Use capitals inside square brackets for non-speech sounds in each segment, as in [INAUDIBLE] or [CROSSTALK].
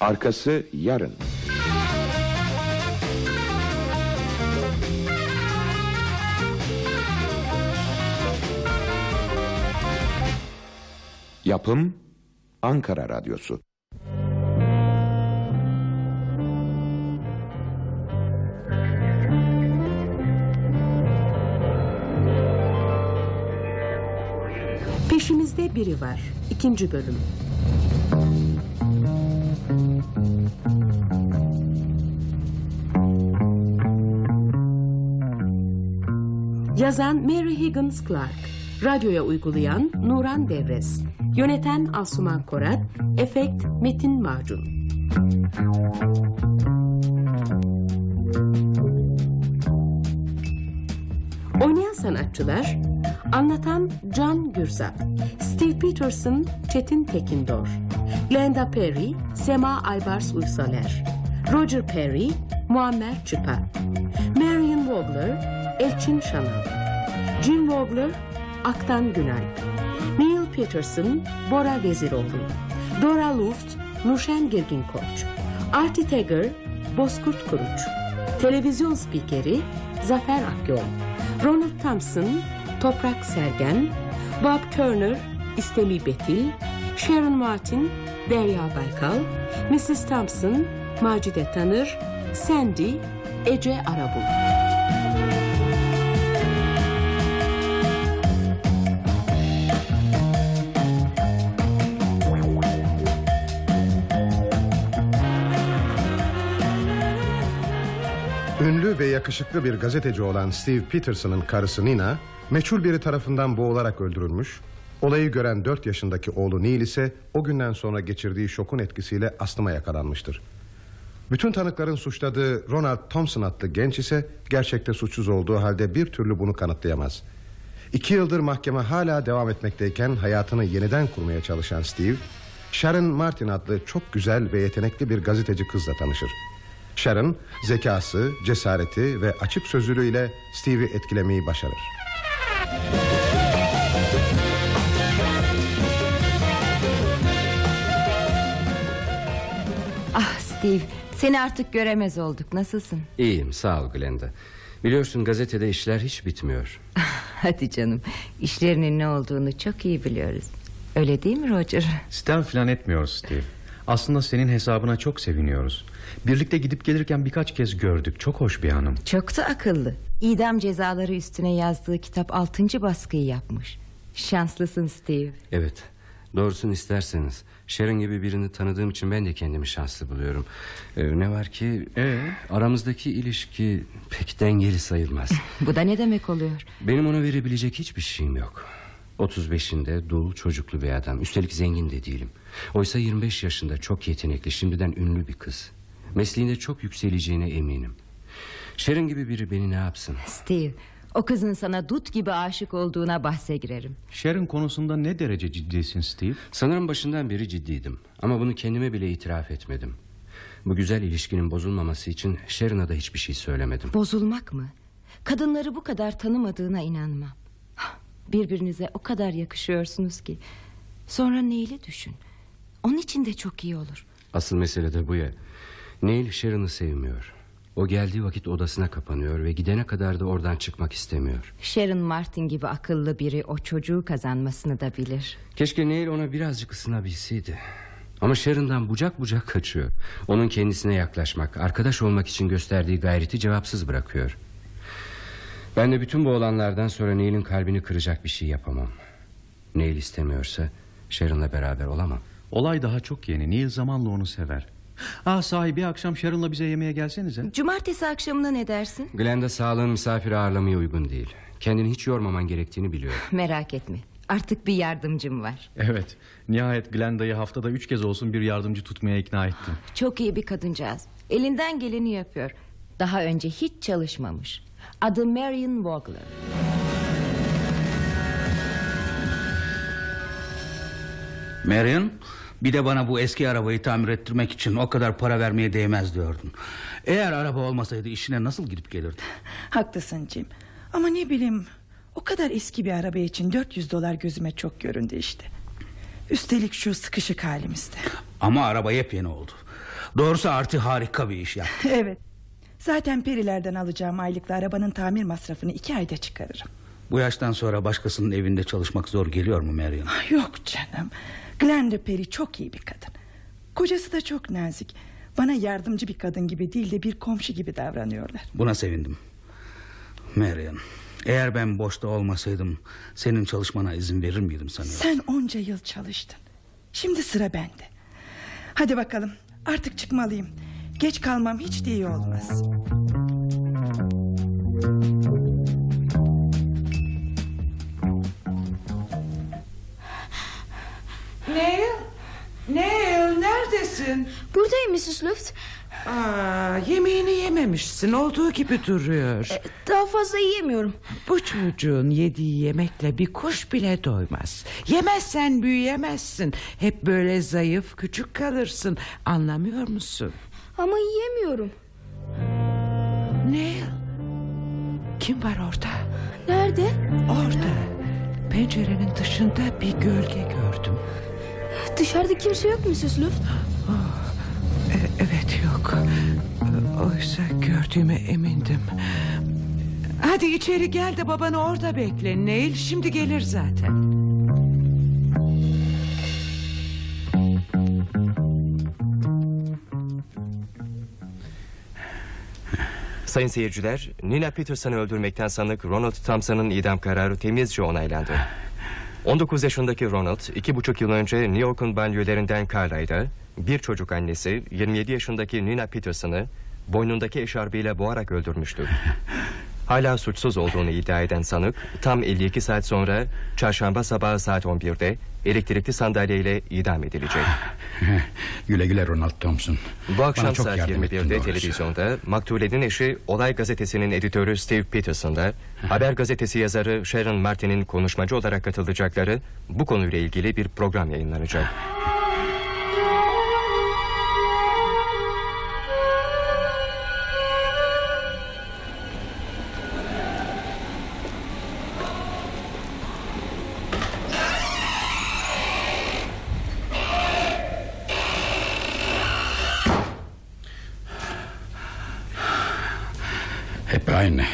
Arkası yarın. Yapım Ankara Radyosu. Peşimizde biri var. İkinci bölüm. Yazan Mary Higgins Clark. Radyoya uygulayan Nuran Devres. Yöneten Asuman Korat. Efekt Metin Macun. Oynayan sanatçılar Anlatan Can Gürsap Steve Peterson Çetin Tekindor Glenda Perry Sema Aybars Uysaler Roger Perry Muammer Çıpa Marion Wogler Elçin Şanal Jim Wogler Aktan Günay Neil Peterson Bora Veziroğlu Dora Luft Nurşen Girgin Koç Artie Tegger Bozkurt Kuruç Televizyon spikeri Zafer Akyol Ronald Thompson, Toprak Sergen, Bob Turner, İstemi Betil, Sharon Martin, Derya Baykal, Mrs. Thompson, Macide Tanır, Sandy, Ece Arabul. Ünlü ve yakışıklı bir gazeteci olan Steve Peterson'ın karısı Nina... ...meçhul biri tarafından boğularak öldürülmüş... ...olayı gören 4 yaşındaki oğlu Neil ise... ...o günden sonra geçirdiği şokun etkisiyle astıma yakalanmıştır. Bütün tanıkların suçladığı Ronald Thompson adlı genç ise... ...gerçekte suçsuz olduğu halde bir türlü bunu kanıtlayamaz. İki yıldır mahkeme hala devam etmekteyken... ...hayatını yeniden kurmaya çalışan Steve... Sharon Martin adlı çok güzel ve yetenekli bir gazeteci kızla tanışır. Sharon zekası, cesareti ve açık sözlülüğüyle Steve'i etkilemeyi başarır. Steve seni artık göremez olduk nasılsın? İyiyim sağ ol Glenda. Biliyorsun gazetede işler hiç bitmiyor. [LAUGHS] Hadi canım işlerinin ne olduğunu çok iyi biliyoruz. Öyle değil mi Roger? Sistem filan etmiyoruz Steve. Aslında senin hesabına çok seviniyoruz. Birlikte gidip gelirken birkaç kez gördük. Çok hoş bir hanım. Çok da akıllı. İdam cezaları üstüne yazdığı kitap altıncı baskıyı yapmış. Şanslısın Steve. Evet doğrusunu isterseniz. Sharon gibi birini tanıdığım için ben de kendimi şanslı buluyorum. Ee, ne var ki Ee? aramızdaki ilişki pek dengeli sayılmaz. [LAUGHS] Bu da ne demek oluyor? Benim ona verebilecek hiçbir şeyim yok. 35'inde dul çocuklu bir adam. Üstelik zengin de değilim. Oysa 25 yaşında çok yetenekli şimdiden ünlü bir kız. Mesleğinde çok yükseleceğine eminim. Sharon gibi biri beni ne yapsın? Steve o kızın sana dut gibi aşık olduğuna bahse girerim. Sharon konusunda ne derece ciddisin Steve? Sanırım başından beri ciddiydim. Ama bunu kendime bile itiraf etmedim. Bu güzel ilişkinin bozulmaması için Sharon'a da hiçbir şey söylemedim. Bozulmak mı? Kadınları bu kadar tanımadığına inanmam. Birbirinize o kadar yakışıyorsunuz ki. Sonra Neil'i düşün. Onun için de çok iyi olur. Asıl mesele de bu ya. Neil Sharon'ı sevmiyor. O geldiği vakit odasına kapanıyor ve gidene kadar da oradan çıkmak istemiyor. Sharon Martin gibi akıllı biri o çocuğu kazanmasını da bilir. Keşke Neil ona birazcık ısınabilseydi. Ama Sharon'dan bucak bucak kaçıyor. Onun kendisine yaklaşmak, arkadaş olmak için gösterdiği gayreti cevapsız bırakıyor. Ben de bütün bu olanlardan sonra Neil'in kalbini kıracak bir şey yapamam. Neil istemiyorsa Sharon'la beraber olamam. Olay daha çok yeni. Neil zamanla onu sever. Ah sahi bir akşam Sharon'la bize yemeğe gelsenize. Cumartesi akşamına ne dersin? Glenda sağlığın misafir ağırlamaya uygun değil. Kendini hiç yormaman gerektiğini biliyor. [LAUGHS] Merak etme. Artık bir yardımcım var. Evet. Nihayet Glenda'yı haftada üç kez olsun bir yardımcı tutmaya ikna ettim. Çok iyi bir kadıncağız. Elinden geleni yapıyor. Daha önce hiç çalışmamış. Adı Marion Wogler. Marion bir de bana bu eski arabayı tamir ettirmek için o kadar para vermeye değmez diyordun. Eğer araba olmasaydı işine nasıl gidip gelirdin? Haklısın Jim. Ama ne bileyim o kadar eski bir araba için 400 dolar gözüme çok göründü işte. Üstelik şu sıkışık halimizde. Ama araba yepyeni oldu. Doğrusu Arti harika bir iş yaptı. [LAUGHS] evet. Zaten perilerden alacağım aylıkla arabanın tamir masrafını iki ayda çıkarırım. Bu yaştan sonra başkasının evinde çalışmak zor geliyor mu Marion? Ah, Yok canım. Glenda Perry çok iyi bir kadın. Kocası da çok nazik. Bana yardımcı bir kadın gibi değil de bir komşu gibi davranıyorlar. Buna sevindim. Marion, eğer ben boşta olmasaydım senin çalışmana izin verir miydim sanıyorum? Sen onca yıl çalıştın. Şimdi sıra bende. Hadi bakalım artık çıkmalıyım. Geç kalmam hiç de iyi olmaz. Neil? Neil neredesin? Buradayım Mrs. Luft. Aa, yemeğini yememişsin olduğu gibi duruyor. Daha fazla yiyemiyorum. Bu çocuğun yediği yemekle bir kuş bile doymaz. Yemezsen büyüyemezsin. Hep böyle zayıf küçük kalırsın. Anlamıyor musun? Ama yiyemiyorum. Neil? Kim var orada? Nerede? Orada. Pencerenin dışında bir gölge gördüm. Dışarıda kimse yok Mrs. Luft. E- evet yok. Oysa gördüğüme emindim. Hadi içeri gel de babanı orada bekle. Neil şimdi gelir zaten. Sayın seyirciler, Nina Peterson'ı öldürmekten sanık Ronald Thompson'ın idam kararı temizce onaylandı. 19 yaşındaki Ronald, iki buçuk yıl önce New York'un banliyölerinden Carlisle'da bir çocuk annesi 27 yaşındaki Nina Peterson'ı boynundaki eşarbıyla boğarak öldürmüştü. [LAUGHS] Hala suçsuz olduğunu iddia eden sanık tam 52 saat sonra çarşamba sabahı saat 11'de elektrikli sandalyeyle idam edilecek. [LAUGHS] güle güle Ronald Thompson. Bu akşam Bana çok saat yardım ettin 21'de doğrusu. televizyonda Maktule'nin eşi Olay Gazetesi'nin editörü Steve Peterson'da Haber Gazetesi yazarı Sharon Martin'in konuşmacı olarak katılacakları bu konuyla ilgili bir program yayınlanacak. Aynı.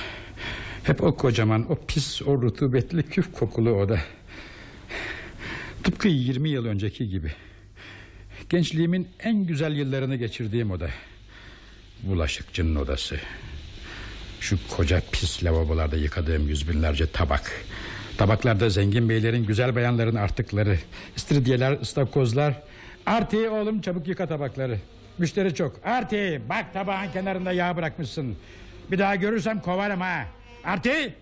Hep o kocaman, o pis, o rutubetli küf kokulu oda. Tıpkı 20 yıl önceki gibi. Gençliğimin en güzel yıllarını geçirdiğim oda. Bulaşıkçının odası. Şu koca pis lavabolarda yıkadığım yüz binlerce tabak. Tabaklarda zengin beylerin, güzel bayanların artıkları. İstiridyeler, ıstakozlar. Arti oğlum çabuk yıka tabakları. Müşteri çok. Arti bak tabağın kenarında yağ bırakmışsın. Bir daha görürsem kovarım ha. Arti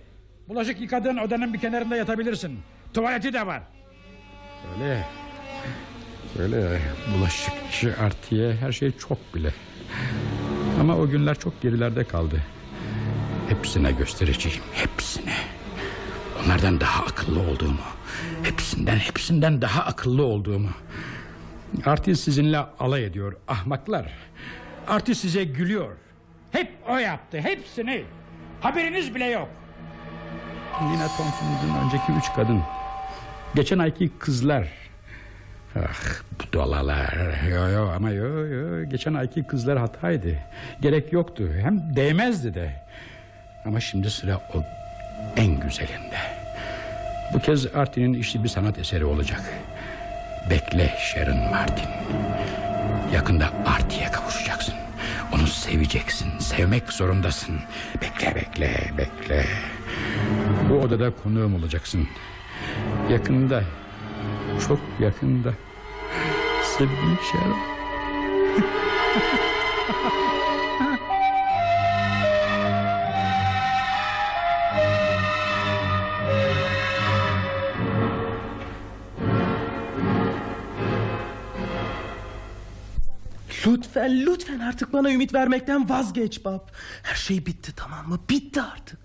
bulaşık yıkadığın odanın bir kenarında yatabilirsin. Tuvaleti de var. Öyle. Öyle bulaşıkçı Arti'ye her şey çok bile. Ama o günler çok gerilerde kaldı. Hepsine göstereceğim, hepsine. Onlardan daha akıllı olduğumu, hepsinden hepsinden daha akıllı olduğumu. Arti sizinle alay ediyor ahmaklar. Arti size gülüyor. Hep o yaptı, hepsini. Haberiniz bile yok. Nina Thompson'ın önceki üç kadın. Geçen ayki kızlar. Ah bu dolalar. Yo yo ama yo yo. Geçen ayki kızlar hataydı. Gerek yoktu. Hem değmezdi de. Ama şimdi sıra o en güzelinde. Bu kez Artin'in işi bir sanat eseri olacak. Bekle Sharon Martin. Yakında Artie'ye kavuşacaksın. Onu seveceksin. Sevmek zorundasın. Bekle bekle bekle. Bu odada konuğum olacaksın. Yakında. Çok yakında. Sevgili Sharon. [LAUGHS] Lütfen lütfen artık bana ümit vermekten vazgeç bab. Her şey bitti tamam mı? Bitti artık.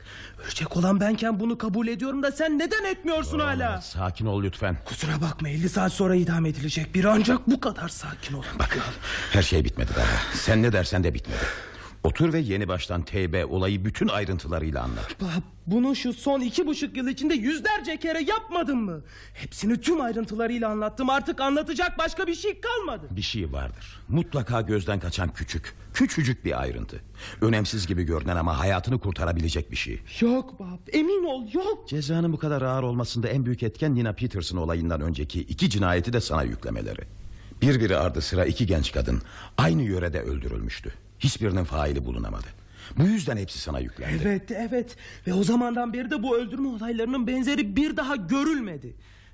Ölecek olan benken bunu kabul ediyorum da sen neden etmiyorsun hala? Sakin ol lütfen. Kusura bakma 50 saat sonra idam edilecek biri ancak bu kadar sakin ol. Bak her şey bitmedi daha. Sen ne dersen de bitmedi. Otur ve yeni baştan teybe olayı bütün ayrıntılarıyla anlat. Bunu şu son iki buçuk yıl içinde yüzlerce kere yapmadın mı? Hepsini tüm ayrıntılarıyla anlattım. Artık anlatacak başka bir şey kalmadı. Bir şey vardır. Mutlaka gözden kaçan küçük, küçücük bir ayrıntı. Önemsiz gibi görünen ama hayatını kurtarabilecek bir şey. Yok bab, emin ol yok. Cezanın bu kadar ağır olmasında en büyük etken Nina Peterson olayından önceki iki cinayeti de sana yüklemeleri. Birbiri ardı sıra iki genç kadın aynı yörede öldürülmüştü. Hiçbirinin faili bulunamadı. Bu yüzden hepsi sana yüklendi. Evet evet ve o zamandan beri de bu öldürme olaylarının benzeri bir daha görülmedi.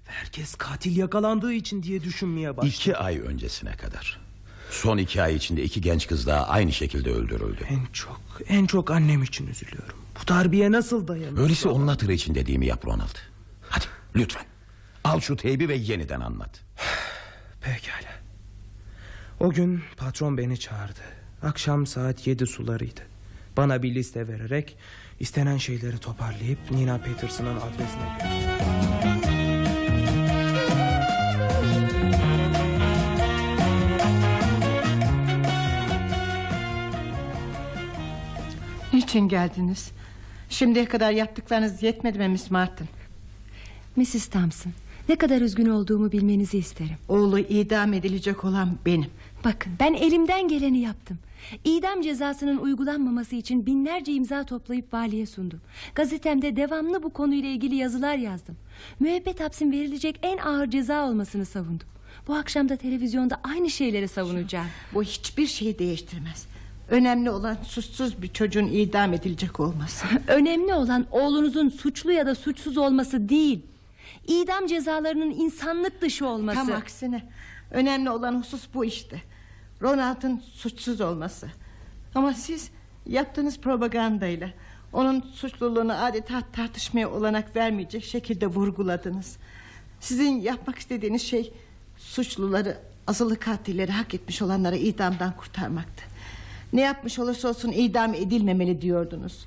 Ve herkes katil yakalandığı için diye düşünmeye başladı. İki ay öncesine kadar. Son iki ay içinde iki genç kız daha aynı şekilde öldürüldü. En çok, en çok annem için üzülüyorum. Bu darbiye nasıl dayanır? Öyleyse onun hatırı için dediğimi yap Ronald. Hadi lütfen. Al şu teybi ve yeniden anlat. [SIGHS] Pekala. O gün patron beni çağırdı. Akşam saat yedi sularıydı. Bana bir liste vererek istenen şeyleri toparlayıp Nina Peterson'ın adresine götürdü. Niçin geldiniz? Şimdiye kadar yaptıklarınız yetmedi mi Miss Martin? Mrs. Thompson ne kadar üzgün olduğumu bilmenizi isterim Oğlu idam edilecek olan benim Bakın ben elimden geleni yaptım. İdam cezasının uygulanmaması için binlerce imza toplayıp valiye sundum. Gazetemde devamlı bu konuyla ilgili yazılar yazdım. Müebbet hapsin verilecek en ağır ceza olmasını savundum. Bu akşam da televizyonda aynı şeyleri savunacağım. Bu hiçbir şeyi değiştirmez. Önemli olan suçsuz bir çocuğun idam edilecek olması. [LAUGHS] Önemli olan oğlunuzun suçlu ya da suçsuz olması değil İdam cezalarının insanlık dışı olması. Tam aksine Önemli olan husus bu işte. Ronald'ın suçsuz olması. Ama siz yaptığınız propagandayla Onun suçluluğunu adeta tartışmaya olanak vermeyecek şekilde vurguladınız. Sizin yapmak istediğiniz şey Suçluları azılı katilleri hak etmiş olanlara idamdan kurtarmaktı. Ne yapmış olursa olsun idam edilmemeli diyordunuz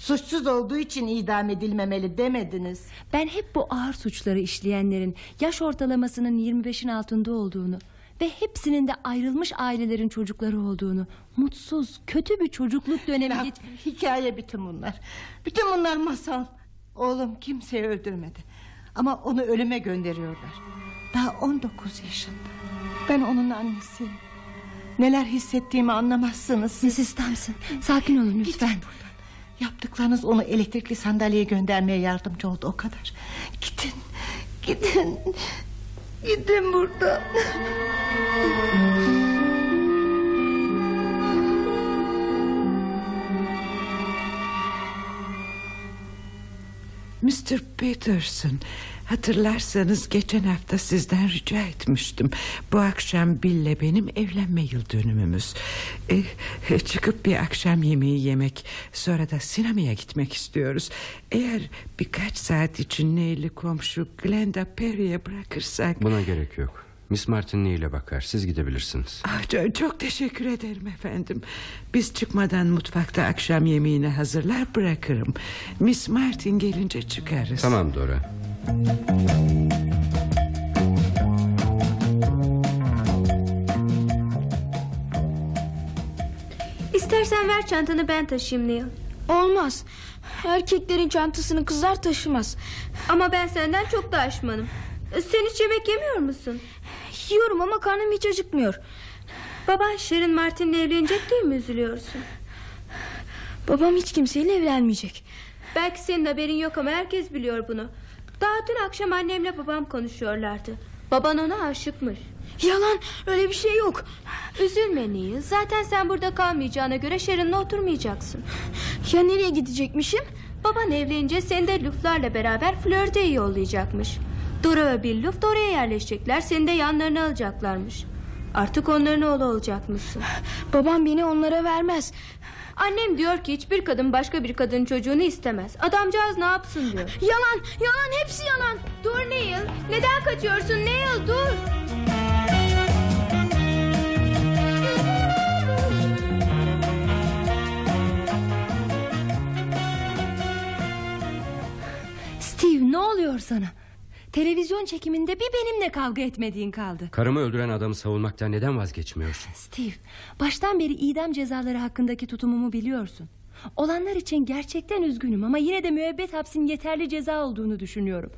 Suçsuz olduğu için idam edilmemeli demediniz. Ben hep bu ağır suçları işleyenlerin Yaş ortalamasının 25'in altında olduğunu Ve hepsinin de ayrılmış ailelerin çocukları olduğunu Mutsuz kötü bir çocukluk dönemi geç... Hikaye bütün bunlar. Bütün bunlar masal. Oğlum kimseyi öldürmedi. Ama onu ölüme gönderiyorlar. Daha 19 yaşında. Ben onun annesiyim. Neler hissettiğimi anlamazsınız siz. Mrs. Thompson sakin olun lütfen. Gidin buradan Yaptıklarınız onu elektrikli sandalyeye göndermeye yardımcı oldu o kadar. Gidin Gidin. Gidin buradan Mr. Peterson Hatırlarsanız geçen hafta sizden rica etmiştim Bu akşam Bill'le benim evlenme yıl dönümümüz ee, Çıkıp bir akşam yemeği yemek Sonra da sinemaya gitmek istiyoruz Eğer birkaç saat için Neil'i komşu Glenda Perry'e bırakırsak Buna gerek yok. Miss Martin ile bakar. Siz gidebilirsiniz. Ah, çok, çok teşekkür ederim efendim Biz çıkmadan mutfakta akşam yemeğini hazırlar bırakırım Miss Martin gelince çıkarız Tamam Dora. İstersen ver çantanı ben taşıyayım Neil. Olmaz. Erkeklerin çantasını kızlar taşımaz. Ama ben senden çok daha aşmanım. Sen hiç yemek yemiyor musun? Yiyorum ama karnım hiç acıkmıyor. Baban Sharon Martin'le evlenecek diye mi üzülüyorsun? Babam hiç kimseyle evlenmeyecek. Belki senin haberin yok ama herkes biliyor bunu. Daha dün akşam annemle babam konuşuyorlardı. Baban ona aşıkmış. Yalan öyle bir şey yok. Üzülme Neil. Zaten sen burada kalmayacağına göre Sharon'la oturmayacaksın. Ya nereye gidecekmişim? Baban evlenince seni de Luflarla beraber Flörte'ye yollayacakmış. Dora ve Bill Luft oraya yerleşecekler. Seni de yanlarına alacaklarmış. Artık onların oğlu olacakmışsın. [SIGHS] Babam beni onlara vermez. Annem diyor ki hiçbir kadın başka bir kadın çocuğunu istemez. Adamcağız ne yapsın diyor. [SIGHS] Yalan, yalan hepsi yalan. Dur Neil. Neden kaçıyorsun Neil dur. Steve ne oluyor sana Televizyon çekiminde bir benimle kavga etmediğin kaldı. Karımı öldüren adamı savunmaktan neden vazgeçmiyorsun? Steve, baştan beri idam cezaları hakkındaki tutumumu biliyorsun. Olanlar için gerçekten üzgünüm ama yine de müebbet hapsin yeterli ceza olduğunu düşünüyorum.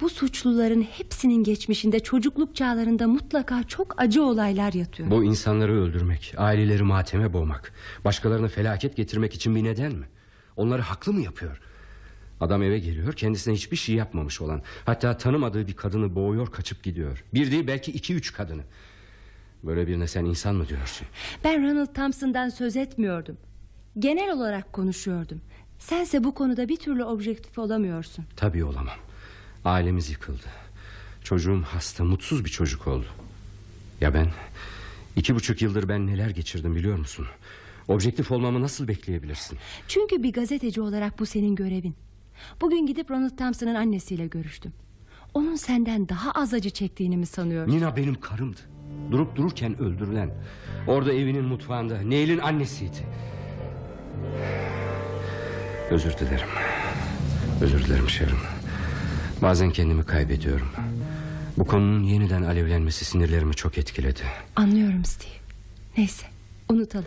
Bu suçluların hepsinin geçmişinde çocukluk çağlarında mutlaka çok acı olaylar yatıyor. Bu insanları öldürmek, aileleri mateme boğmak, başkalarına felaket getirmek için bir neden mi? Onları haklı mı yapıyor? Adam eve geliyor kendisine hiçbir şey yapmamış olan Hatta tanımadığı bir kadını boğuyor kaçıp gidiyor. Bir değil belki iki üç kadını. Böyle birine sen insan mı diyorsun? Ben Ronald Thompson'dan söz etmiyordum. Genel olarak konuşuyordum. Sense bu konuda bir türlü objektif olamıyorsun. Tabii olamam. Ailemiz yıkıldı. Çocuğum hasta mutsuz bir çocuk oldu. Ya ben? İki buçuk yıldır ben neler geçirdim biliyor musun? Objektif olmamı nasıl bekleyebilirsin? Çünkü bir gazeteci olarak bu senin görevin. Bugün gidip Ronald Thompson'ın annesiyle görüştüm. Onun senden daha az acı çektiğini mi sanıyorsun? Nina benim karımdı Durup dururken öldürülen Orada evinin mutfağında Neil'in annesiydi Özür dilerim Özür dilerim Sharon Bazen kendimi kaybediyorum Bu konunun yeniden alevlenmesi sinirlerimi çok etkiledi Anlıyorum Steve. Neyse unutalım.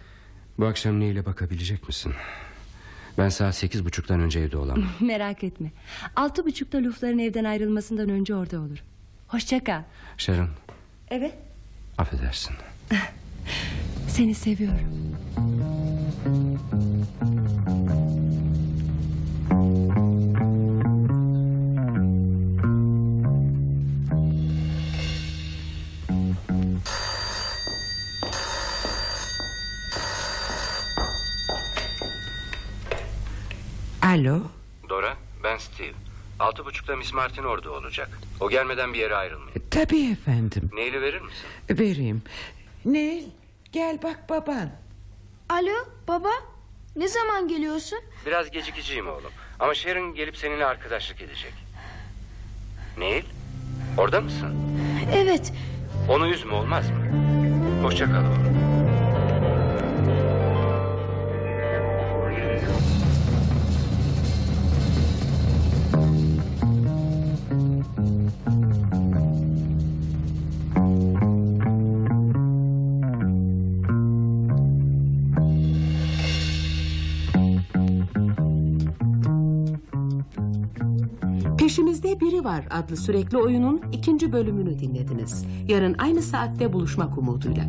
Bu akşam Neil'e bakabilecek misin? Ben saat sekiz buçuktan önce evde olamam [LAUGHS] Merak etme. Altı buçukta Lufların evden ayrılmasından önce orada olurum. Hoşça kal. Sharon Evet. affedersin Seni seviyorum. Alo. Dora ben Steve. Altı buçukta Miss Martin orada olacak. O gelmeden bir yere ayrılmayın. Tabii efendim. Neil'i verir misin? Vereyim. Neil gel bak baban. Alo baba? Ne zaman geliyorsun? Biraz gecikeceğim oğlum. Ama Sharon gelip seninle arkadaşlık edecek. Neil orada mısın? Evet. Onu üzme olmaz mı? Hoşça kal oğlum Peşimizde Biri Var adlı sürekli oyunun ikinci bölümünü dinlediniz. Yarın aynı saatte buluşmak umuduyla.